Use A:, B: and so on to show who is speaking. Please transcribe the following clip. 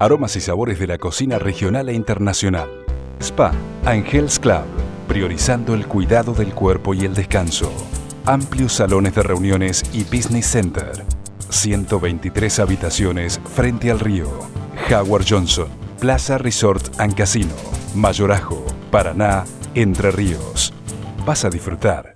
A: Aromas y sabores de la cocina regional e internacional. Spa Angels Club, priorizando el cuidado del cuerpo y el descanso. Amplios salones de reuniones y business center. 123 habitaciones frente al río. Howard Johnson, Plaza Resort and Casino. Mayorajo, Paraná, Entre Ríos. Vas a disfrutar